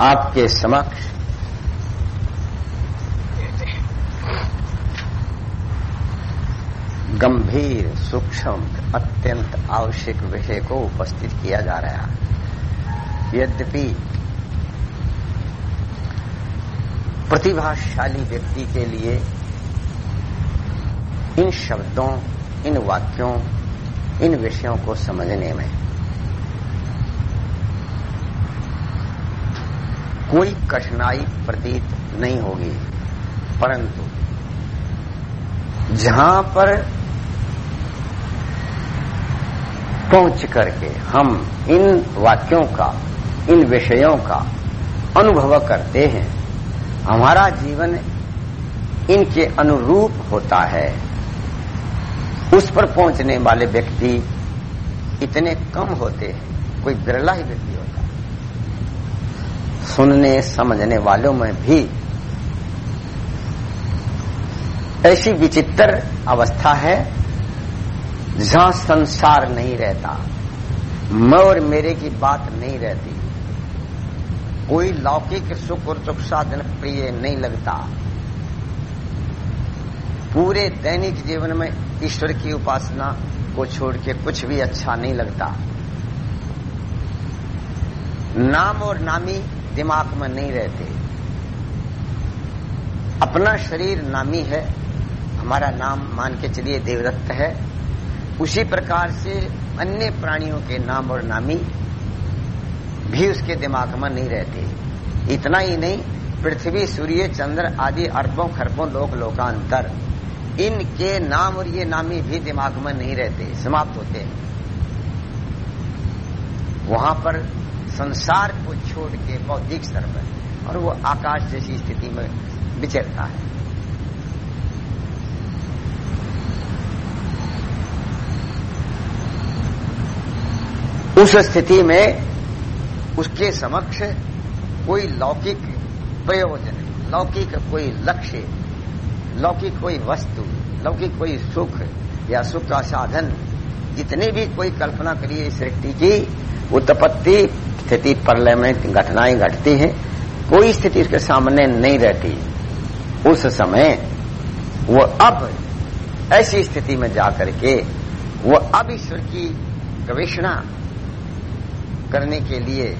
आपके समक्ष। गंभीर, सूक्ष्म, अत्यंत आवश्यक विषय को उपस्थित किया जा रहा है। यद्यपि प्रतिभाशाली व्यक्ति के लिए इन शब्दों, इन वाक्यों, इन विषयों को समझने में कोई कठिनाई प्रतीत नहीं होगी। परंतु जहाँ पर पहुँच करके हम इन वाक्यों का, इन विषयों का अनुभव करते हैं, हमारा जीवन इनके अनुरूप होता है। उस पर पहुँचने वाले व्यक्ति इतने कम होते हैं, कोई बिरला ही व्यक्ति सुनने, समझने वालों में भी ऐसी विचित्र अवस्था है जहाँ संसार नहीं रहता। मैं और मेरे की बात नहीं रहती। कोई लौकिक सुख और सुख साधन प्रिय नहीं लगता। पूरे दैनिक जीवन में ईश्वर की उपासना को छोड़ के कुछ भी अच्छा नहीं लगता। नाम और नामी दिमाग में नहीं रहते। अपना शरीर नामी है, हमारा नाम मान के चलिए देवदत्त है। उसी प्रकार से अन्य प्राणियों के नाम और नामी भी उसके दिमाग में नहीं रहते। इतना ही नहीं, पृथ्वी, सूर्य, चंद्र आदि अरबों, खरबों, लोक, लोकांतर, इनके नाम और ये नामी भी दिमाग में नहीं रहते, समाप्त होते हैं। वहाँ पर संसार को छोड़ के बौद्धिक स्तर पर, और वो आकाश जैसी स्थिति में विचरता है। उस स्थिति में उसके समक्ष कोई लौकिक प्रयोजन, लौकिक कोई लक्ष्य, लौकिक कोई वस्तु, लौकिक कोई सुख या सुख का साधन, जितनी भी कोई कल्पना करिए सृष्टि की उत्पत्ति स्थिति प्रलय में घटनाएँ घटती हैं, कोई स्थिति उसके सामने नहीं रहती। उस समय वो अब ऐसी स्थिति में जाकर के वो अब ईश्वर की गवेषणा करने के लिए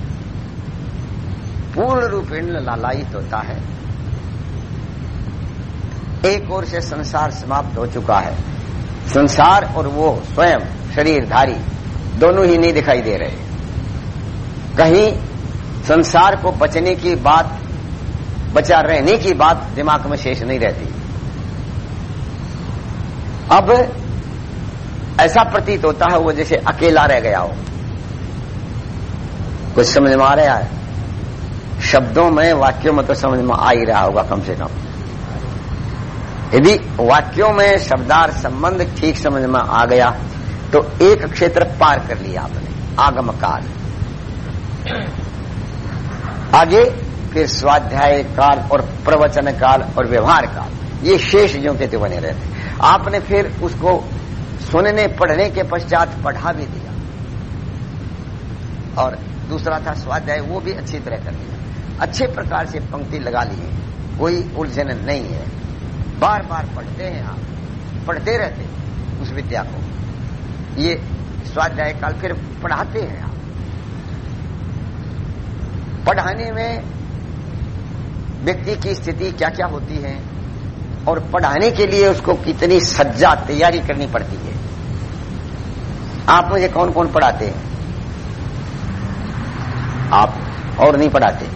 पूर्ण रूपेण लालायित होता है। एक ओर से संसार समाप्त हो चुका है। संसार और वो स्वयं शरीरधारी दोनों ही नहीं दिखाई दे रहे। कहीं संसार को बचने की बात, बचा रहने की बात दिमाग में शेष नहीं रहती। अब ऐसा प्रतीत होता है वो जैसे अकेला रह गया हो। कुछ समझ में आ रहा है? शब्दों में, वाक्यों में तो समझ में आ ही रहा होगा कम से कम। यदि वाक्यों में शब्दार संबंध ठीक समझ में आ गया तो एक क्षेत्र पार कर लिया आपने आगम काल आगे, फिर स्वाध्याय काल और प्रवचन काल और व्यवहार काल ये शेष जो के बने रहते आपने फिर उसको सुनने, पढ़ने के पश्चात पढ़ा भी दिया। और दूसरा था स्वाध्याय, वो भी अच्छी तरह कर लिया। अच्छे प्रकार से पंक्ति लगा ली कोई उलझन नहीं है। बार बार पढ़ते हैं आप। पढ़ते रहते उस विद्या को। ये स्वाध्याय काल फिर पढ़ाते हैं आप। पढ़ाने में व्यक्ति की स्थिति क्या क्या होती है और पढ़ाने के लिए उसको कितनी सज्जा तैयारी करनी पड़ती है। आप मुझे कौन कौन पढ़ाते हैं? आप और नहीं पढ़ाते।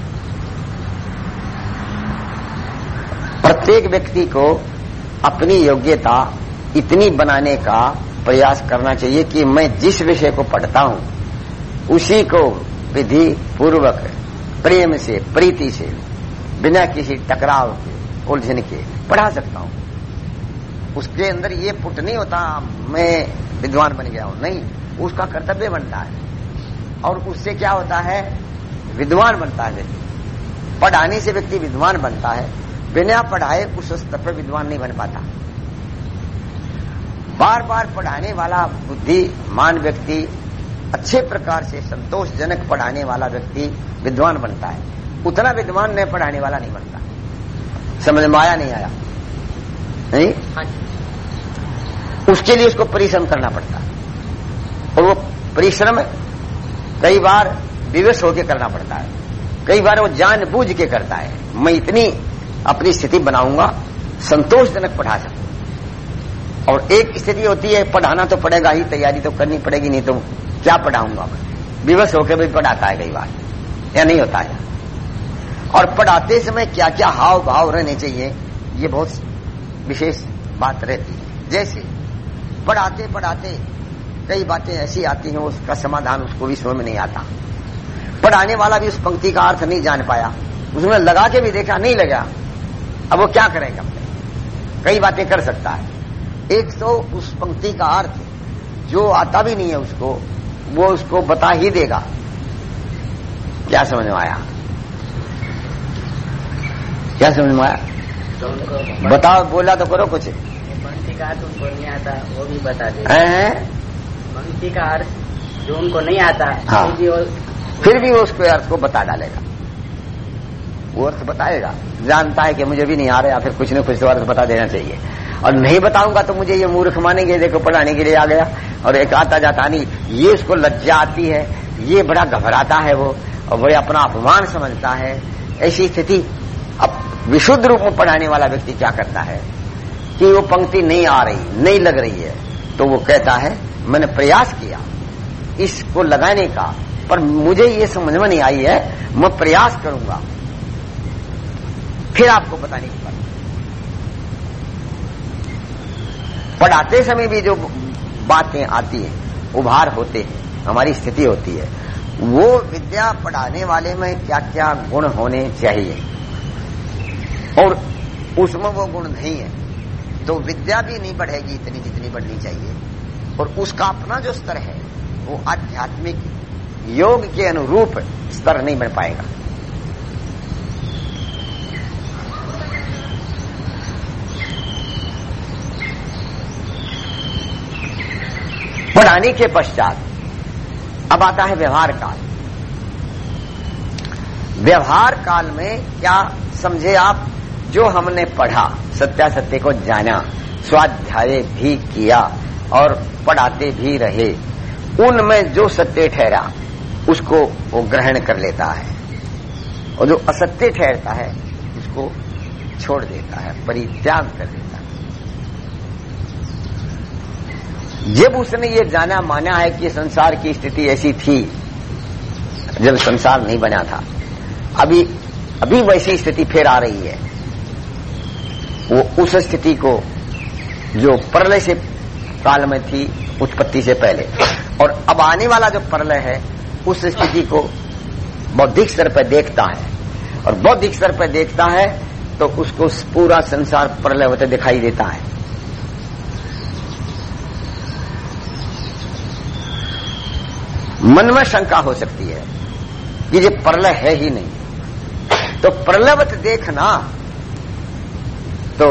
प्रत्येक व्यक्ति को अपनी योग्यता इतनी बनाने का प्रयास करना चाहिए कि मैं जिस विषय को पढ़ता हूँ, उसी को विधि पूर्वक प्रेम से, प्रीति से, बिना किसी टकराव के, उलझन के, पढ़ा सकता हूँ। उसके अंदर ये पुट नहीं होता, मैं विद्वान बन गया हूँ। नहीं, उसका कर्तव्य बनता है। और उससे क्या होता है? विद्वान बनता है। व्यक्ति पढ़ाने से व्यक्ति विद्वान बनता है। बिना पढ़ाए उस स्तर पर विद्वान नहीं बन पाता। बार बार पढ़ाने वाला बुद्धिमान व्यक्ति अच्छे प्रकार से संतोषजनक पढ़ाने वाला व्यक्ति विद्वान बनता है। उतना विद्वान नए पढ़ाने वाला नहीं बनता। समझ में आया नहीं आया? नहीं? हाँ उसके लिए उसको परिश्रम करना पड़ता। है और वो परिश्रम कई बार विवश होकर करना पड़ता है। कई बार वो जान के करता है। मैं इतनी अपनी स्थिति बनाऊँगा संतोषजनक पढ़ा सकूँ। और एक स्थिति होती है पढ़ाना तो पड़ेगा ही तैयारी तो करनी पड़ेगी नहीं तो क्या पढ़ाऊँगा मैं? विवश होकर भी पढ़ाता है कई बार। या नहीं होता है। और पढ़ाते समय क्या क्या हाव भाव रहने चाहिए, ये बहुत विशेष बात रहती है। जैसे, पढ़ाते पढ़ाते, कई बातें ऐसी आती हैं, उसका समाधान उसको भी समझ में नहीं आता। पढ़ाने वाला भी उस पंक्ति का अर्थ नहीं जान पाया। उसमें लगा के भी देखा, नहीं लगा। अब वो क्या करेगा? कई बातें कर सकता है। एक तो उस पंक्ति का अर्थ, जो आता भी नहीं है उसको वो उसको बता ही देगा। क्या समझ में आया? क्या समझ में आया? तो बताओ बोला तो करो कुछ। पंक्ति का अर्थ उनको नहीं आता वो भी बता दे। हैं? पंक्ति का अर्थ जो उनको नहीं आता हाँ। फिर भी फिर भी वो उसको अर्थ को बता डालेगा। वो अर्थ बताएगा। जानता है कि मुझे भी नहीं आ रहा फिर कुछ न कुछ तो अर्थ बता देना चाहिए। और नहीं बताऊँगा तो मुझे ये मूर्ख मानेंगे देखो पढ़ाने के लिए आ गया। और एक आता जाता नहीं। ये उसको लज्जा आती है। ये बड़ा घबराता है वो। और बड़े अपना अपमान समझता है। ऐसी स्थिति। अब विशुद्ध रूप में पढ़ाने वाला व्यक्ति क्या करता है? कि वो पंक्ति नहीं आ रही, नहीं लग रही है। तो वो कहता है, मैंने प्रयास किया इसको लगाने का, पर मुझे ये समझ में नहीं आई है। मैं प्रयास करूँगा। फिर आपको बताने की बात। पढ़ाते समय भी जो बातें आती हैं, उभार होते हैं, हमारी स्थिति होती है। वो विद्या पढ़ाने वाले में क्या क्या गुण होने चाहिए? और उसमें वो गुण नहीं है तो विद्या भी नहीं बढ़ेगी इतनी जितनी बढ़नी चाहिए। और उसका अपना जो स्तर है, वो आध्यात्मिक योग के अनुरूप स्तर नहीं बन पाएगा। पढ़ाने के पश्चात, अब आता है व्यवहार काल। व्यवहार काल में क्या समझे आप? जो हमने पढ़ा सत्या सत्य को जाना, स्वाध्याय भी किया और पढ़ाते भी रहे, उनमें जो सत्य ठहरा, उसको वो ग्रहण कर लेता है। और जो असत्य ठहरता है, उसको छोड़ देता है, परित्याग कर देता है। जब उसने ये जाना माना है कि संसार की स्थिति ऐसी थी, जब संसार नहीं बना था, अभी अभी वैसी स्थिति फिर आ रही है। वो उस स्थिति को, जो प्रलय से काल में थी, उत्पत्ति से पहले। और अब आने वाला जो प्रलय है, उस स्थिति को बौद्धिक स्तर पर देखता है। और बौद्धिक स्तर पर देखता है तो उसको पूरा संसार प्रलय होते दिखाई देता है। मन में शंका हो सकती है कि ये प्रलय है ही नहीं। तो प्रलयवत देखना तो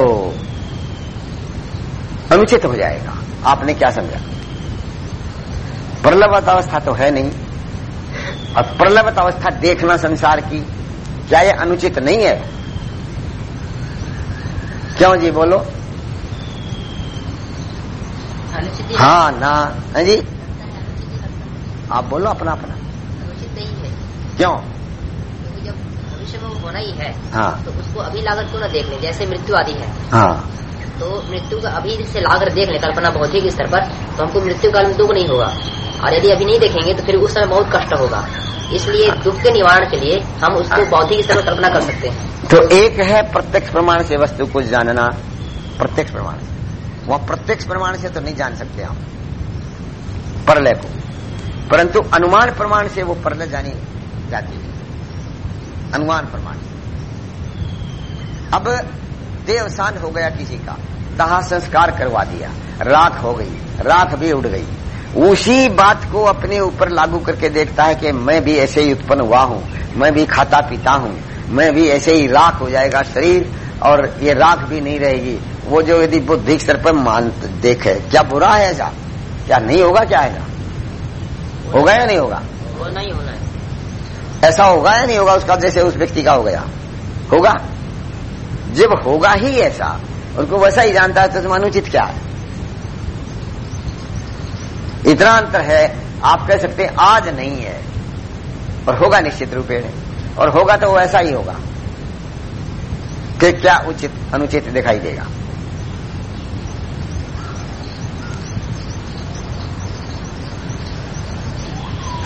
अनुचित हो जाएगा। आपने क्या समझा? प्रलवत अवस्था तो है नहीं। और प्रलवत अवस्था देखना संसार की क्या ये अनुचित नहीं है? क्यों जी बोलो? हाँ ना। है जी? आप बोलो अपना अपना। अनुचित नहीं है। क्यों क्योंकि जब भविष्य में वो होना ही। है हाँ तो उसको अभी लागत क्यों ना देख ले जैसे मृत्यु आदि है हाँ तो मृत्यु का अभी से लाकर देख ले कल्पना भौतिक स्तर पर तो हमको मृत्यु काल में दुख नहीं होगा। और यदि अभी नहीं देखेंगे तो फिर उस समय बहुत कष्ट होगा। इसलिए दुख के निवारण के लिए हम उसको भौतिक स्तर पर कल्पना कर सकते हैं। तो एक है प्रत्यक्ष प्रमाण से वस्तु को जानना। प्रत्यक्ष प्रमाण से। वह प्रत्यक्ष प्रमाण से तो नहीं जान सकते हम। प्रलय को। परंतु अनुमान प्रमाण से वो प्रलय जानी जाती है। अनुमान प्रमाण अब देवसान हो गया किसी का। दाह संस्कार करवा दिया। राख हो गई। राख भी उड़ गई। उसी बात को अपने ऊपर लागू करके देखता है कि मैं भी ऐसे ही उत्पन्न हुआ हूँ। मैं भी खाता पीता हूँ। मैं भी ऐसे ही राख हो जाएगा शरीर और ये राख भी नहीं रहेगी। वो जो यदि बुद्धि स्तर पर मान देखे, क्या बुरा है ऐसा? क्या नहीं होगा, क्या ऐसा होगा या नहीं होगा? वो नहीं होना है। ऐसा होगा या नहीं होगा? उसका जैसे उस व्यक्ति का हो गया। होगा। जब होगा ही ऐसा उनको वैसा ही जानता है तो तुम अनुचित क्या है? इतना अंतर है आप कह सकते हैं आज नहीं है। और होगा निश्चित रूपेण और होगा तो वो ऐसा ही होगा। कि क्या उचित अनुचित दिखाई देगा।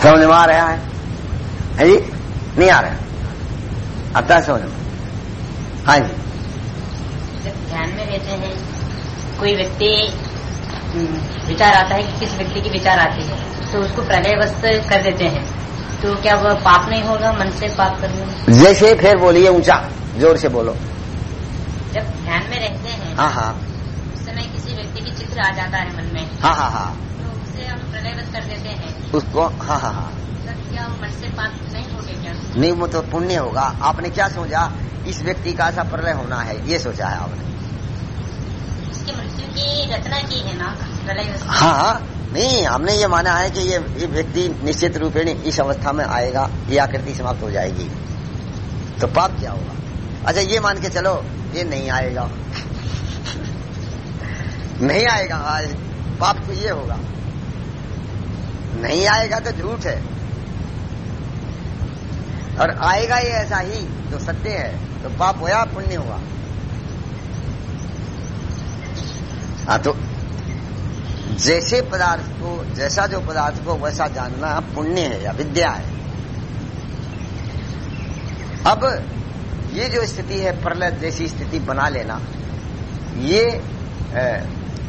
समझ में आ रहा है? है जी? नहीं आ रहा। आता है समझ में हाँ जी। जब ध्यान में रहते हैं कोई व्यक्ति हम्म, विचार आता है कि किस व्यक्ति की विचार आती है तो उसको प्रलयवस्त कर देते हैं। तो क्या वह पाप नहीं होगा मन से पाप करने जैसे फिर बोलिए ऊँचा ज़ोर से बोलो। जब ध्यान में रहते हैं हाँ हाँ। उस समय किसी व्यक्ति की चित्र आ जाता है मन में। हाँ हाँ हाँ। तो उसे हम प्रलयवस्त कर देते हैं। उसको हाँ हाँ हाँ। नहीं वो तो पुण्य होगा। आपने क्या सोचा? इस व्यक्ति का ऐसा प्रलय होना है ये सोचा है आपने। उसकी मृत्यु की रचना की है ना? हाँ हाँ। नहीं हमने ये माना है कि ये ये व्यक्ति निश्चित रूपेण इस अवस्था में आएगा ये आकृति समाप्त हो जाएगी। तो पाप क्या होगा? अच्छा ये मान के चलो ये नहीं आएगा। नहीं आएगा आज। पाप तो ये होगा। नहीं आएगा तो झूठ है। और आएगा ये ऐसा ही, जो सत्य है तो पाप होया, पुण्य हुआ। हाँ तो जैसे पदार्थ को, जैसा जो पदार्थ को, वैसा जानना पुण्य है या विद्या है। अब ये जो स्थिति है, प्रलय जैसी स्थिति बना लेना, ये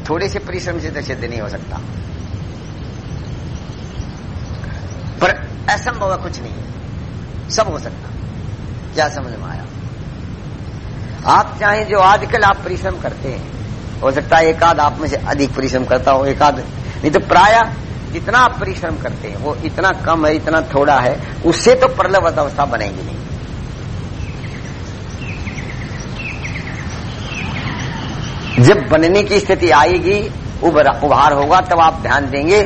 थोड़े से परिश्रम से तो सिद्ध नहीं हो सकता। पर है, कुछ नहीं है। सब हो सकता क्या समझ में आया? आप चाहे जो आजकल आप परिश्रम करते हैं, हो सकता है एकाध आप में से अधिक परिश्रम करता हो एकाध नहीं तो प्राय जितना आप परिश्रम करते हैं, वो इतना कम है, इतना थोड़ा है, उससे तो प्रलवत अवस्था बनेगी नहीं। जब बनने की स्थिति आएगी उभार होगा, तब आप ध्यान देंगे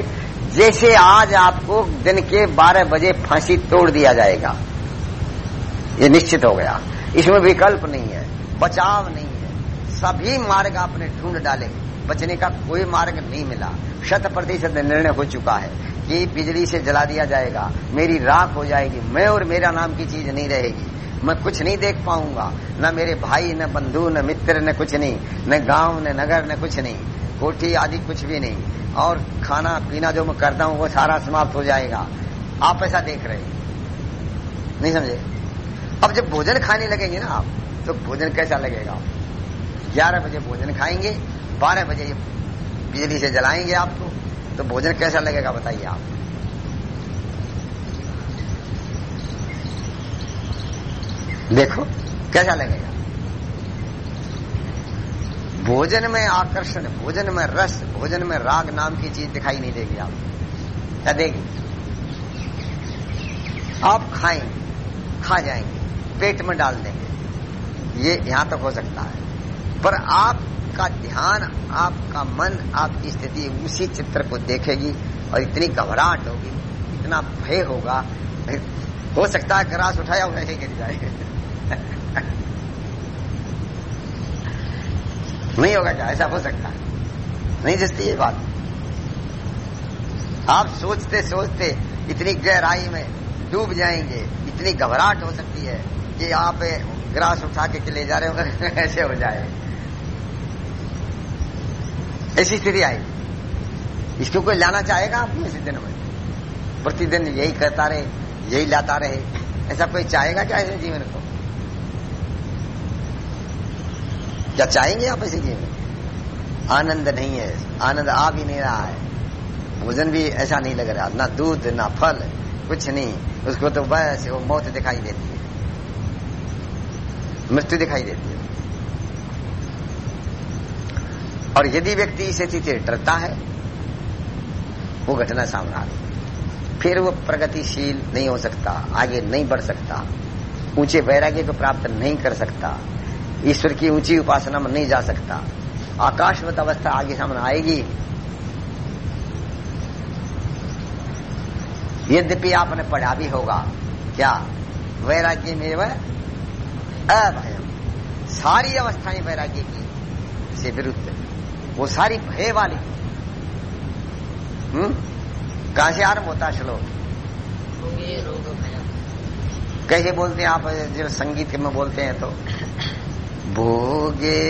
जैसे आज आपको दिन के 12 बजे फांसी तोड़ दिया जाएगा। ये निश्चित हो गया। इसमें विकल्प नहीं है, बचाव नहीं है। सभी मार्ग आपने ढूंढ डाले, बचने का कोई मार्ग नहीं मिला। शत प्रतिशत निर्णय हो चुका है कि बिजली से जला दिया जाएगा। मेरी राख हो जाएगी, मैं और मेरा नाम की चीज़ नहीं रहेगी। मैं कुछ नहीं देख पाऊँगा। न मेरे भाई, न बंधु, न मित्र, न कुछ नहीं। न गाँव, न नगर, न कुछ नहीं। कोठी आदि कुछ भी नहीं। और खाना पीना जो मैं करता हूँ, वो सारा समाप्त हो जाएगा। आप ऐसा देख रहे हैं। नहीं समझे? अब जब भोजन खाने लगेंगे ना आप तो भोजन कैसा लगेगा? ग्यारह बजे भोजन खाएँगे, बारह बजे बिजली से जलाएँगे आपको तो भोजन कैसा लगेगा बताइए आप। देखो, कैसा लगेगा? भोजन में आकर्षण, भोजन में रस, भोजन में राग नाम की चीज़ दिखाई नहीं देगी आप। क्या देगी? आप खाएँगे, खा जाएँगे, पेट में डाल देंगे। ये यहाँ तक हो सकता है। पर आपका ध्यान, आपका मन, आपकी स्थिति उसी चित्र को देखेगी और इतनी घबराहट होगी, इतना भय होगा। हो सकता है ग्रास उठाया ही, गिर जाए। नहीं होगा क्या? ऐसा हो सकता नहीं जस्ती ये बात। आप सोचते सोचते इतनी गहराई में डूब जाएँगे, इतनी घबराहट हो सकती है कि आप ग्रास उठा के ले जा रहे हो, ऐसे हो जाए। ऐसी स्थिति आएगी इसको कोई लाना चाहेगा आप इसी दिन में? प्रतिदिन यही करता रहे, यही लाता रहे। ऐसा कोई चाहेगा क्या ऐसे जीवन को? क्या चाहेंगे आप ऐसे जीवन आनंद नहीं है। आनंद आ भी नहीं रहा है। भोजन भी ऐसा नहीं लग रहा। ना दूध, ना फल, कुछ नहीं। उसको तो बस वो मौत दिखाई देती है। मृत्यु दिखाई देती है। और यदि व्यक्ति इस स्थिति से डरता है, वो घटना सामने आती फिर वो प्रगतिशील नहीं हो सकता, आगे नहीं बढ़ सकता, ऊँचे वैराग्य को प्राप्त नहीं कर सकता। ईश्वर की ऊँची उपासना में नहीं जा सकता। आकाशवत अवस्था आगे सामने आएगी। यद्यपि आपने पढ़ा भी होगा क्या? वैराग्य में वह अभयम। सारी अवस्थाएँ वैराग्य की से विरुद्ध। वो सारी भय वाली। हम्म? कहाँ से आरंभ होता श्लोक? कैसे बोलते हैं आप? जब संगीत में बोलते हैं तो। भोगे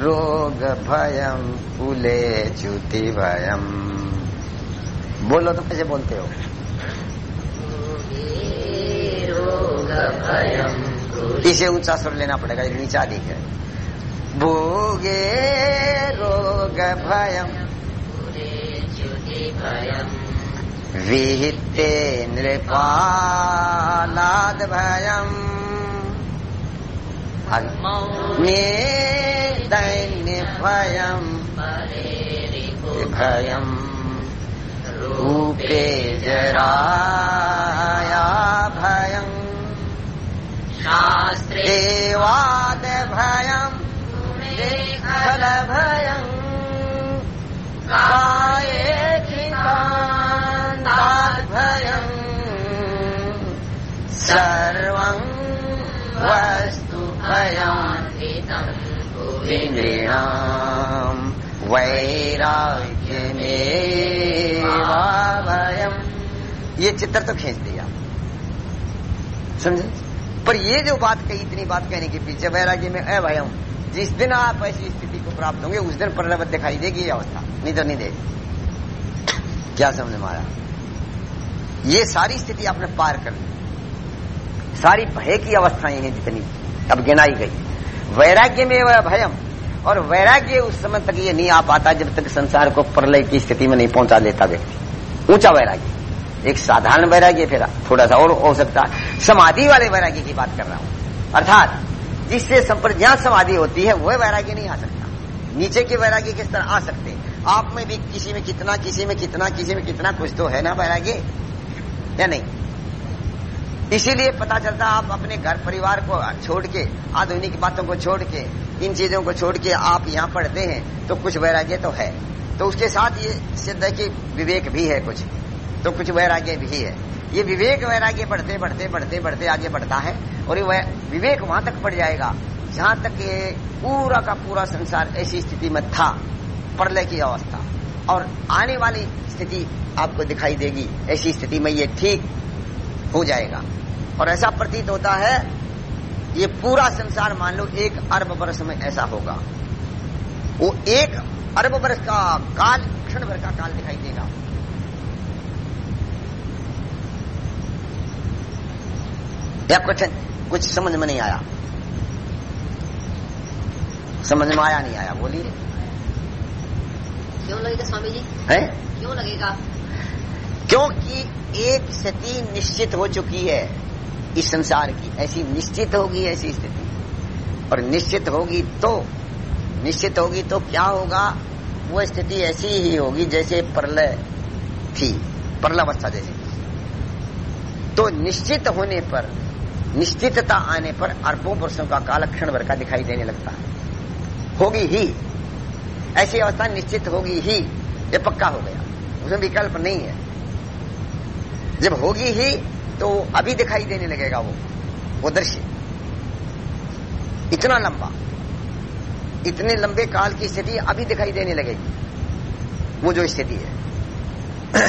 रोग भयम कुले च्युति भयम बोलो तो कैसे बोलते हो? रोग भयम इसे ऊँचा स्वर लेना पड़ेगा नीचा अधिक है। भोगे रोग भयम विहिते नृपालाद भयम मे दैन्य भयम भयम रूपे जराया भयम शास्त्रे देवाद भयम भयम काये चितान्ताद् भयम सर्वं वस्तु भयम ये चित्र तो खींच दिया। समझे? पर ये जो बात कही, इतनी बात कहने के पीछे वैराग्य में अभयम जिस दिन आप ऐसी स्थिति को प्राप्त होंगे, उस दिन प्रलवत दिखाई देगी ये अवस्था। नहीं तो नहीं देगी। क्या समझ में आया ये सारी स्थिति आपने पार कर ली। सारी भय की अवस्थाएँ हैं जितनी। अब गिनाई गई। वैराग्य में वह भयम। और वैराग्य उस समय तक ये नहीं आ पाता जब तक संसार को प्रलय की स्थिति में नहीं पहुँचा लेता व्यक्ति। ऊँचा वैराग्य। एक साधारण वैराग्य फिर थोड़ा सा और हो सकता समाधि वाले वैराग्य की बात कर रहा हूँ। अर्थात, जिससे संप्रज्ञात समाधि होती है, वह वैराग्य नहीं आ सकता। नीचे के वैराग्य किस तरह आ सकते आप में भी किसी में कितना, किसी में कितना, किसी में कितना कुछ तो है ना वैराग्य? या नहीं? इसीलिए पता चलता आप अपने घर परिवार को छोड़ के, आधुनिक बातों को छोड़ के, इन चीज़ों को छोड़ के आप यहाँ पढ़ते हैं तो कुछ वैराग्य तो है। तो उसके साथ ये सिद्ध है कि विवेक भी है कुछ। तो कुछ वैराग्य भी है। ये विवेक वैराग्य बढ़ते बढ़ते बढ़ते बढ़ते आगे बढ़ता है, और ये विवेक वहाँ तक पड़ जाएगा, जहाँ तक ये पूरा का पूरा संसार ऐसी स्थिति में था प्रलय की अवस्था। और आने वाली स्थिति आपको दिखाई देगी, ऐसी स्थिति में ये ठीक हो जाएगा। और ऐसा प्रतीत होता है ये पूरा संसार मान लो एक अरब वर्ष में ऐसा होगा। वो एक अरब वर्ष का काल क्षण भर का काल दिखाई देगा। या कुछ कुछ समझ में नहीं आया? समझ में आया नहीं आया? बोलिए। क्यों लगेगा स्वामी जी? है? क्यों लगेगा? क्योंकि एक स्थिति निश्चित हो चुकी है इस संसार की। ऐसी निश्चित होगी, ऐसी स्थिति। और निश्चित होगी तो निश्चित होगी तो क्या होगा? वो स्थिति ऐसी ही होगी जैसे प्रलय थी प्रलवस्था जैसी तो निश्चित होने पर, निश्चितता आने पर अरबों वर्षों का काल क्षण भर का दिखाई देने लगता है। होगी ही। ऐसी अवस्था निश्चित होगी ही। ये पक्का हो गया। उसमें विकल्प नहीं है। जब होगी ही तो अभी दिखाई देने लगेगा वो वो दृश्य। इतना लंबा, इतने लंबे काल की स्थिति अभी दिखाई देने लगेगी। वो जो स्थिति है।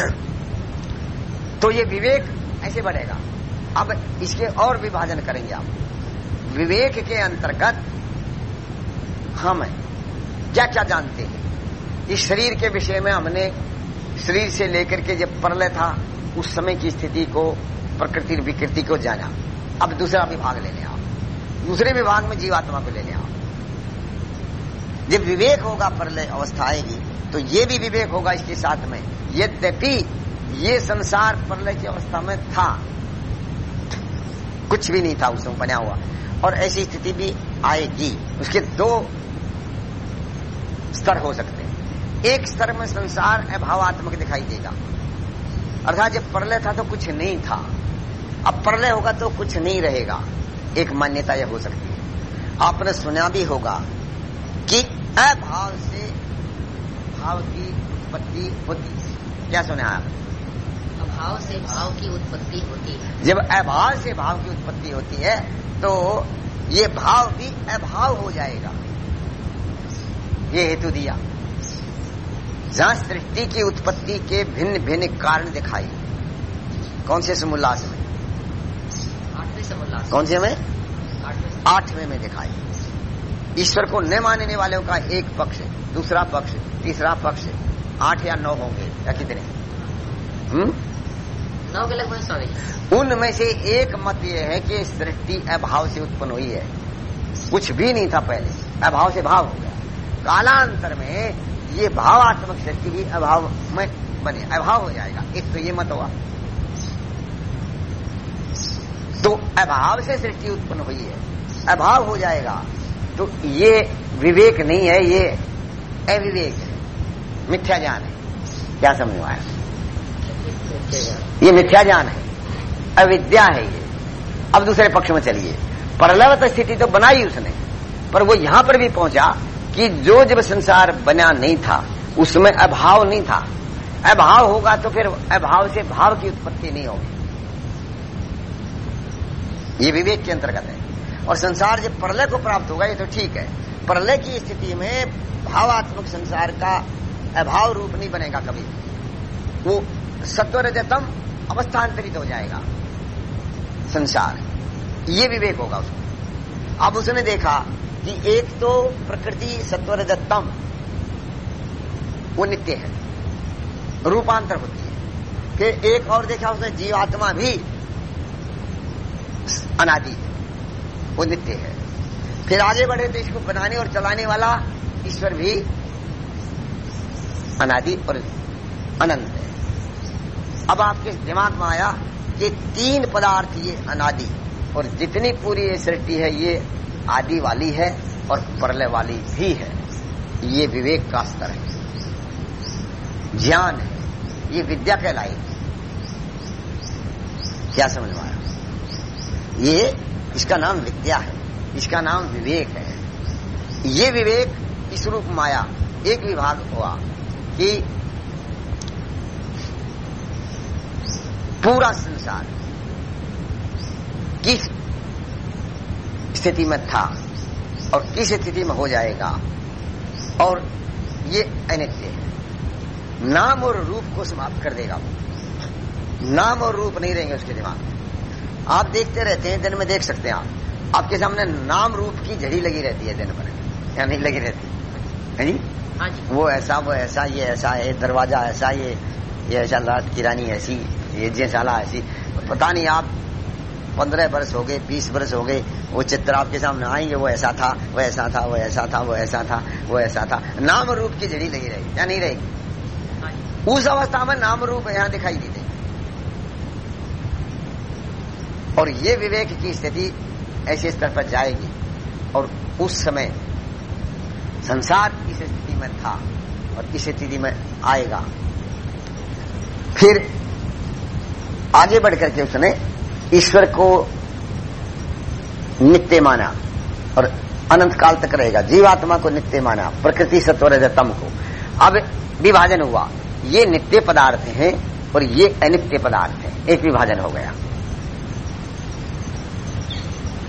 तो ये विवेक ऐसे बढ़ेगा। अब इसके और विभाजन करेंगे आप विवेक के अंतर्गत हम क्या क्या जानते हैं? इस शरीर के विषय में हमने शरीर से लेकर के जब प्रलय था उस समय की स्थिति को, प्रकृति विकृति को जाना। अब दूसरा विभाग ले लें आप। दूसरे विभाग में जीवात्मा को ले लें जब विवेक होगा, प्रलय अवस्था आएगी तो ये भी विवेक होगा इसके साथ में। यद्यपि ये संसार प्रलय की अवस्था में था, कुछ भी नहीं था, उसमें बना हुआ। और ऐसी स्थिति भी आएगी। उसके दो स्तर हो सकते हैं। एक स्तर में संसार अभावात्मक दिखाई देगा। अर्थात जब प्रलय था तो कुछ नहीं था। अब प्रलय होगा तो कुछ नहीं रहेगा। एक मान्यता यह हो सकती है। आपने सुना भी होगा कि अभाव से भाव की उत्पत्ति होती है। क्या सुना आप अभाव से भाव की उत्पत्ति होती है। जब अभाव से भाव की उत्पत्ति होती है तो ये भाव भी अभाव हो जाएगा। ये हेतु दिया। जहाँ सृष्टि की उत्पत्ति के भिन्न भिन्न कारण दिखाई। कौन से समुल्लास में? आठवें समोल्लास कौन से में? आठवें में दिखाई। ईश्वर को न मानने वालों का एक पक्ष दूसरा पक्ष तीसरा पक्ष आठ या नौ होंगे या कितने? हम्म? नौ के लगभग जी उनमें से एक मत यह है कि सृष्टि अभाव से उत्पन्न हुई है। कुछ भी नहीं था पहले। अभाव से भाव हो गया। कालांतर में ये भावात्मक सृष्टि भी अभाव में बने, अभाव हो जाएगा। एक तो ये मत हुआ। तो अभाव से सृष्टि उत्पन्न हुई है। अभाव हो जाएगा। तो ये विवेक नहीं है, ये अविवेक है। मिथ्या ज्ञान है। क्या समझ आया ये मिथ्या ज्ञान है। अविद्या है ये। अब दूसरे पक्ष में चलिए। प्रलवत स्थिति तो बनाई उसने, पर वो यहाँ पर भी पहुँचा। कि जो जब संसार बना नहीं था, उसमें अभाव नहीं था। अभाव होगा तो फिर अभाव से भाव की उत्पत्ति नहीं होगी। ये विवेक के अंतर्गत है। और संसार जब प्रलय को प्राप्त होगा, ये तो ठीक है। प्रलय की स्थिति में भावात्मक संसार का अभाव रूप नहीं बनेगा कभी। वो सत्वरजतम अवस्थांतरित हो जाएगा। संसार। ये विवेक होगा उसको अब उसने देखा कि एक तो प्रकृति सत्वरजतम वो नित्य है, रूपांतर होती है फिर एक और देखा उसने जीवात्मा भी अनादि है, वो नित्य है। फिर आगे बढ़े तो इसको बनाने और चलाने वाला ईश्वर भी अनादि और अनंत है। अब आपके दिमाग में आया कि तीन पदार्थ ये अनादि, और जितनी पूरी ये सृष्टि है, ये आदि वाली है और प्रलय वाली भी है। ये विवेक का स्तर है। ज्ञान है। ये विद्या कहलाएगी क्या समझ में आया? ये इसका नाम विद्या है। इसका नाम विवेक है। ये विवेक इस रूप माया एक विभाग हुआ कि पूरा संसार, किस स्थिति में था और किस स्थिति में हो जाएगा। और ये अनित्य है। नाम और रूप को समाप्त कर देगा वो। नाम और रूप नहीं रहेंगे उसके दिमाग में। आप देखते रहते हैं दिन में देख सकते हैं आप। आपके सामने नाम रूप की झड़ी लगी रहती है दिन भर। या नहीं लगी रहती? है जी? हाँ जी। वो ऐसा वो ऐसा ये ऐसा है दरवाज़ा ऐसा ये ये ऐसा लाट किरानी ऐसी ये जेसाला ऐसी। पता नहीं आप पंद्रह बरस हो गए, बीस बरस हो गए, वो चित्र आपके सामने आएँगे, वो ऐसा था, वो ऐसा था, वो ऐसा था, वो ऐसा था, वो ऐसा था। नाम रूप की जड़ी लगी रहेगी, या नहीं रहेगी? उस अवस्था में नाम रूप यहाँ दिखाई दी देगी। और ये विवेक की स्थिति ऐसे स्तर पर जाएगी, और उस समय संसार इस स्थिति में था, और इस स्थिति में आएगा। फिर आगे बढ़ करके उसने ईश्वर को नित्य माना और अनंत काल तक रहेगा। जीवात्मा को नित्य माना प्रकृति सत्व रजतम को। अब विभाजन हुआ। ये नित्य पदार्थ हैं और ये अनित्य पदार्थ हैं। एक विभाजन हो गया।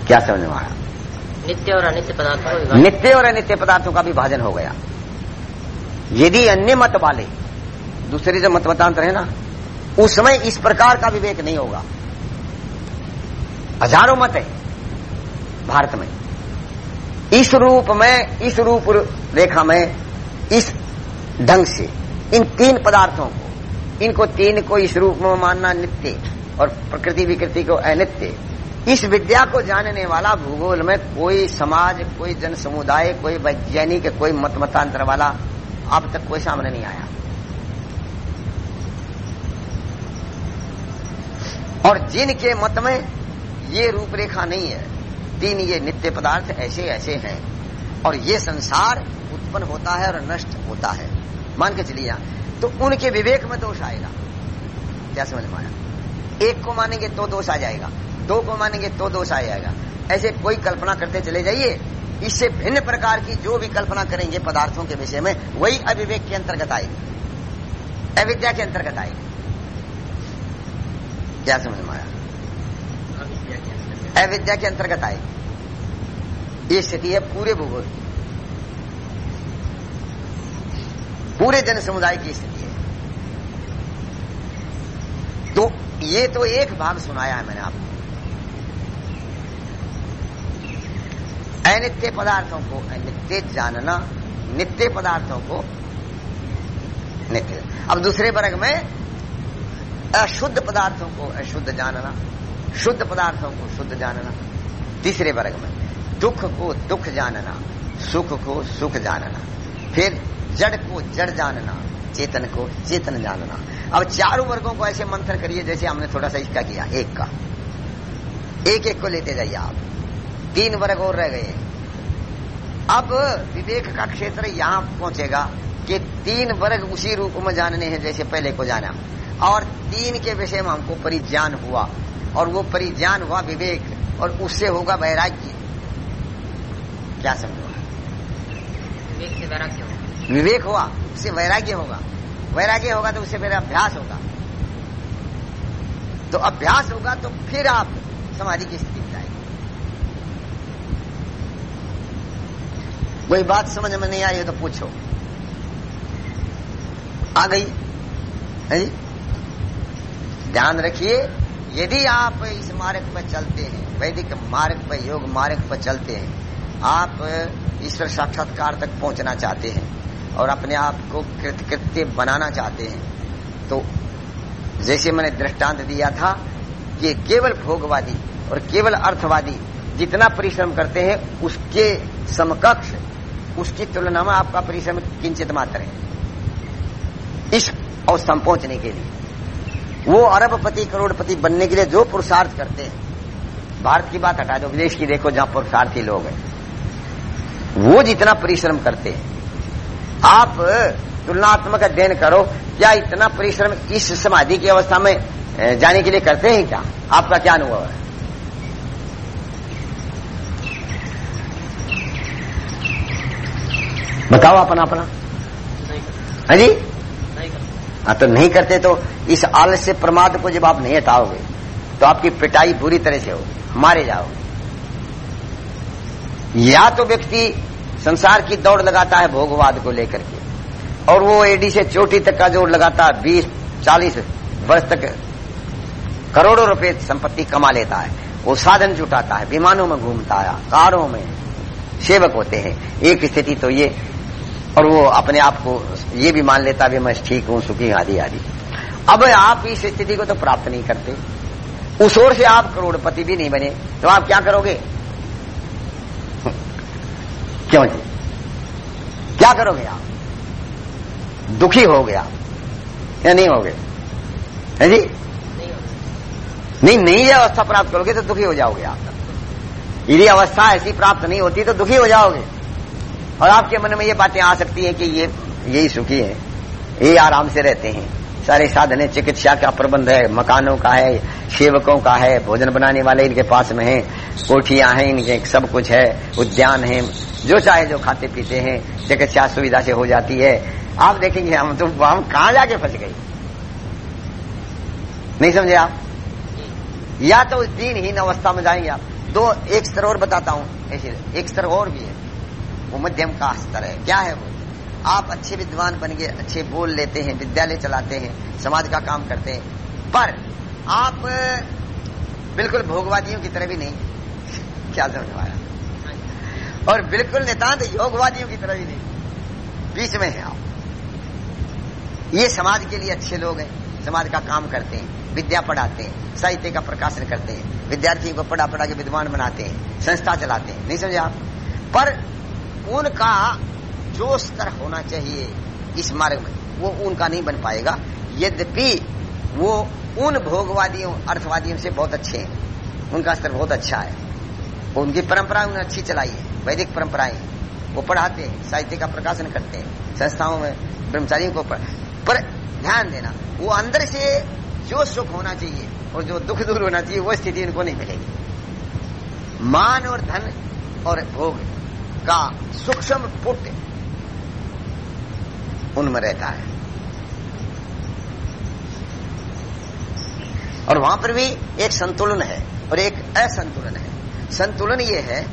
क्या समझ में आया नित्य और अनित्य पदार्थों नित्य और अनित्य पदार्थों का विभाजन हो गया। यदि अन्य मत वाले दूसरे जो मत मतांतर है ना उस समय इस प्रकार का विवेक नहीं होगा। हज़ारों मत है भारत में। इस रूप में, इस रूप रेखा में, इस ढंग से, इन तीन पदार्थों को, इनको तीन को इस रूप में मानना नित्य और प्रकृति विकृति को अनित्य। इस विद्या को जानने वाला भूगोल में कोई समाज, कोई जन समुदाय कोई वैज्ञानिक, कोई मत मतांतर वाला अब तक कोई सामने नहीं आया। और जिनके मत में ये रूपरेखा नहीं है। तीन ये नित्य पदार्थ ऐसे ऐसे हैं। और ये संसार उत्पन्न होता है और नष्ट होता है। मान के चलिए तो उनके विवेक में दोष आएगा। क्या समझ में आया? एक को मानेंगे तो दोष आ जाएगा। दो को मानेंगे तो दोष आ जाएगा। ऐसे कोई कल्पना करते चले जाइए। इससे भिन्न प्रकार की जो भी कल्पना करेंगे पदार्थों के विषय में, वही अविवेक के अंतर्गत आएगी। अविद्या के अंतर्गत आएगी। क्या समझ में आया? अविद्या के अंतर्गत आएगी ये स्थिति है पूरे भूगोल की। पूरे जन समुदाय की स्थिति है। तो ये तो एक भाग सुनाया है मैंने आपको। अनित्य पदार्थों को नित्य जानना, नित्य पदार्थों को नित्य। अब दूसरे वर्ग में अशुद्ध पदार्थों को अशुद्ध जानना। शुद्ध पदार्थों को शुद्ध जानना। तीसरे वर्ग में, दुख को दुख जानना, सुख को सुख जानना। फिर जड़ को जड़ जानना, चेतन को चेतन जानना। अब चारों वर्गों को ऐसे मंथन करिए, जैसे हमने थोड़ा सा इसका किया, एक का। एक एक को लेते जाइए आप। तीन वर्ग और रह गए। अब विवेक का क्षेत्र यहाँ पहुंचेगा कि तीन वर्ग उसी रूप में जानने हैं जैसे पहले को जाना। और तीन के विषय में हमको परिज्ञान हुआ। और वो परिज्ञान हुआ विवेक और उससे होगा वैराग्य। क्या समझो? विवेक से वैराग्य होगा। विवेक हुआ उससे वैराग्य होगा। वैराग्य होगा तो उससे मेरा अभ्यास होगा। तो अभ्यास होगा तो फिर आप समाधि की स्थिति में जाएँगे कोई बात समझ में नहीं आई हो तो पूछो। आ गई? है ध्यान रखिए। यदि आप इस मार्ग पर चलते हैं, वैदिक मार्ग पर, योग मार्ग पर चलते हैं, आप ईश्वर साक्षात्कार तक पहुँचना चाहते हैं और अपने आप को कृतकृत्य बनाना चाहते हैं तो जैसे मैंने दृष्टांत दिया था कि केवल भोगवादी और केवल अर्थवादी जितना परिश्रम करते हैं, उसके समकक्ष, उसकी तुलना में आपका परिश्रम किंचित मात्र है। इस अवस्था पहुँचने के लिए। वो अरबपति करोड़पति बनने के लिए जो पुरुषार्थ करते हैं। भारत की बात हटा दो विदेश की देखो जहाँ पुरुषार्थी लोग हैं। वो जितना परिश्रम करते हैं आप तुलनात्मक अध्ययन करो क्या इतना परिश्रम इस समाधि की अवस्था में जाने के लिए करते हैं क्या? आपका क्या अनुभव है? बताओ अपना अपना। हाँ जी? हाँ तो नहीं करते तो इस आलस्य प्रमाद को जब आप नहीं हटाओगे तो आपकी पिटाई बुरी तरह से होगी, मारे जाओगे। या तो व्यक्ति संसार की दौड़ लगाता है भोगवाद को लेकर के, और वो एडी से चोटी तक का जोड़ लगाता है, बीस, चालीस वर्ष तक करोड़ों रुपए संपत्ति कमा लेता है, वो साधन जुटाता है, विमानों में घूमता है, कारों में सेवक होते हैं। एक स्थिति तो ये और वो अपने आप को ये भी मान लेता भी मैं ठीक हूँ, सुखी आदि आदि। अब आप इस स्थिति को तो प्राप्त नहीं करते। उस ओर से आप करोड़पति भी नहीं बने तो आप क्या करोगे? क्यों जी? क्या करोगे आप? दुखी हो गया या नहीं हो गए? है जी? नहीं नहीं ये अवस्था प्राप्त करोगे तो दुखी हो जाओगे आप। यदि अवस्था ऐसी प्राप्त नहीं होती तो दुखी हो जाओगे। और आपके मन में ये बातें आ सकती है कि ये यही सुखी है। ये आराम से रहते हैं। सारे साधन है। चिकित्सा का प्रबंध है, मकानों का है, सेवकों का है, भोजन बनाने वाले इनके पास में है, कोठियाँ हैं इनके, सब कुछ है, उद्यान है, जो चाहे जो खाते पीते हैं, चिकित्सा सुविधा से हो जाती है। आप देखेंगे, हम तो हम कहा जाके फंस गए? नहीं समझे आप? या तो उस दिनहीन अवस्था में जाएँगे आप। दो, एक स्तर और बताता हूँ एक स्तर और भी वो मध्यम का स्तर है। क्या है वो? आप अच्छे विद्वान बन गए, अच्छे बोल लेते हैं, विद्यालय चलाते हैं, समाज का काम करते हैं। पर आप, बिल्कुल भोगवादियों की तरह भी नहीं। क्या समझ पाया और बिल्कुल नितान्त योगवादियों की तरह भी नहीं। बीच में है आप। ये समाज के लिए अच्छे लोग हैं, समाज का काम करते हैं, विद्या पढ़ाते हैं, साहित्य का प्रकाशन करते हैं, विद्यार्थियों को पढ़ा पढ़ा के विद्वान बनाते हैं, संस्था चलाते हैं। नहीं समझे आप? पर उनका जो स्तर होना चाहिए इस मार्ग में। वो उनका नहीं बन पाएगा। यद्यपि वो उन भोगवादियों, अर्थवादियों से बहुत अच्छे हैं। उनका स्तर बहुत अच्छा है। उनकी परंपरा उन्हें अच्छी चलाई है। वैदिक परंपराएँ वो पढ़ाते हैं, साहित्य का प्रकाशन करते हैं, संस्थाओं में ब्रह्मचारियों को पर ध्यान देना, वो अंदर से जो सुख होना चाहिए और जो दुख दूर होना चाहिए, वो स्थिति इनको नहीं मिलेगी। मान और धन और भोग। का सूक्ष्म पुट उनमें रहता है। और वहाँ पर भी एक संतुलन है और एक असंतुलन है। संतुलन ये है,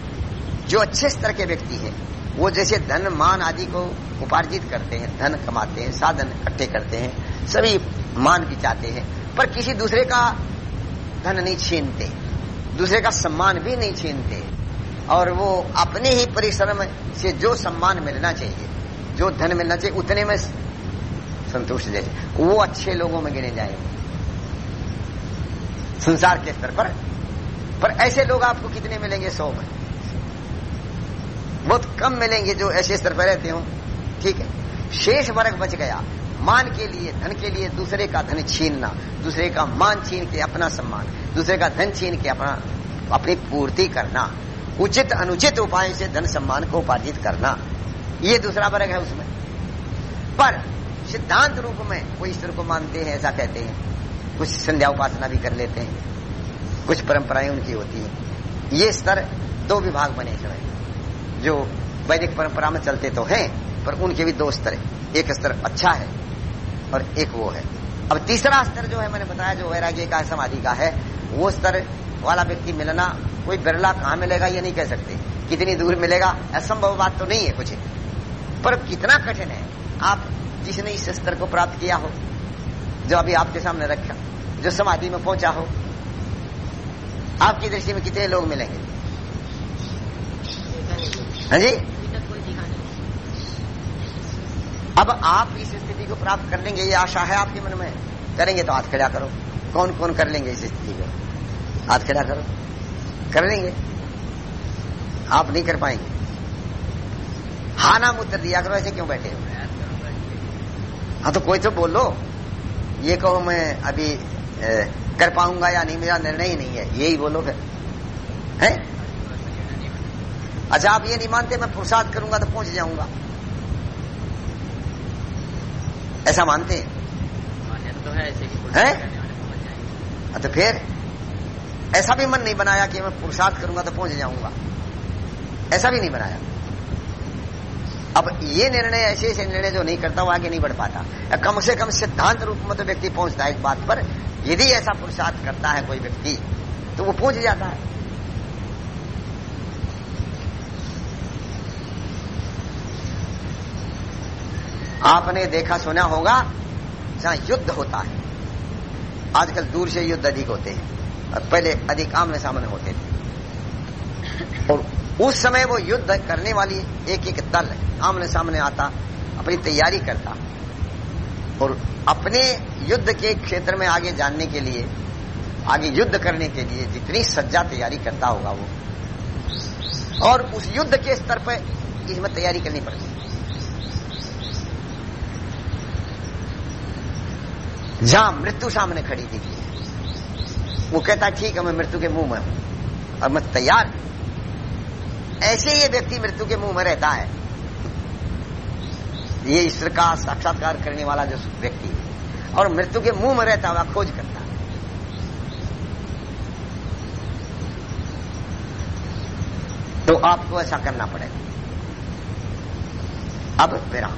जो अच्छे स्तर के व्यक्ति हैं, वो जैसे धन, मान आदि को उपार्जित करते हैं, धन कमाते हैं, साधन इकट्ठे करते हैं, सभी मान भी चाहते हैं, पर किसी दूसरे का धन नहीं छीनते, दूसरे का सम्मान भी नहीं छीनते। और वो अपने ही परिश्रम से जो सम्मान मिलना चाहिए, जो धन मिलना चाहिए, उतने में संतुष्ट जैसे वो अच्छे लोगों में गिने जाएँगे। संसार के स्तर पर। पर ऐसे लोग आपको कितने मिलेंगे? सौ में। बहुत कम मिलेंगे जो ऐसे स्तर पर रहते हो। ठीक है? शेष वर्ग बच गया। मान के लिए, धन के लिए दूसरे का धन छीनना, दूसरे का मान छीन के अपना सम्मान, दूसरे का धन छीन के अपना, अपनी पूर्ति करना उचित अनुचित उपाय से धन सम्मान को उपार्जित करना। ये दूसरा वर्ग है उसमें। पर सिद्धांत रूप में कोई ईश्वर को मानते हैं, ऐसा कहते हैं। कुछ संध्या उपासना भी कर लेते हैं। कुछ परंपराएँ उनकी होती हैं। ये स्तर दो विभाग बने हुए जो वैदिक परंपरा में चलते तो हैं, पर उनके भी दो स्तर है। एक स्तर अच्छा है और एक वो है। अब तीसरा स्तर जो है, मैंने बताया, जो वैराग्य का समाधि का है, वो स्तर वाला व्यक्ति मिलना कोई बिरला कहाँ मिलेगा ये नहीं कह सकते। कितनी दूर मिलेगा, असंभव बात तो नहीं है कुछ। पर कितना कठिन है। आप जिसने इस स्तर को प्राप्त किया हो, जो अभी आपके सामने रखा, जो समाधि में पहुँचा हो, आपकी दृष्टि में कितने लोग मिलेंगे? हाँ जी? अब आप इस स्थिति को प्राप्त कर लेंगे, ये आशा है आपके मन में। करेंगे तो हाथ खड़ा करो। कौन कौन कर लेंगे इस स्थिति को? हाथ खड़ा करो। कर लेंगे आप नहीं कर पाएँगे। हा नाम उत्तर दिया करो ऐसे क्यों बैठे हो? हाँ तो कोई तो बोलो। ये कहो मैं अभी ए, कर पाऊँगा या नहीं मेरा निर्णय ही नहीं है। यही बोलो फिर। है? अच्छा आप ये नहीं मानते मैं पुरुषार्थ करूँगा तो पहुँच जाऊँगा। ऐसा मानते हैं? तो है ऐसे कि है तो फिर? ऐसा भी मन नहीं बनाया कि मैं पुरुषार्थ करूँगा तो पहुँच जाऊँगा। ऐसा भी नहीं बनाया। अब ये निर्णय, ऐसे ऐसे निर्णय जो नहीं करता, वो आगे नहीं बढ़ पाता। कम से कम सिद्धांत रूप में तो व्यक्ति पहुँचता है इस बात पर। यदि ऐसा पुरुषार्थ करता है कोई व्यक्ति तो वो पहुँच जाता है। आपने देखा, सुना होगा, जहाँ युद्ध होता है। आजकल दूर से युद्ध अधिक होते हैं। पहले अधिक आमने सामने होते थे। और उस समय वो युद्ध करने वाली एक एक दल आमने सामने आता, अपनी तैयारी करता। और अपने युद्ध के क्षेत्र में आगे जानने के लिए, आगे युद्ध करने के लिए जितनी सज्जा तैयारी करता होगा वो। और उस युद्ध के स्तर पर इसमें तैयारी करनी पड़ती। जहाँ मृत्यु सामने खड़ी थी। वो कहता, ठीक है, मैं मृत्यु के मुँह में हूँ। और मैं तैयार ऐसे ये व्यक्ति मृत्यु के मुँह में रहता है। ये ईश्वर का साक्षात्कार करने वाला जो व्यक्ति है, और मृत्यु के मुँह में रहता हुआ खोज करता है। तो आपको ऐसा करना पड़ेगा। अब विराम।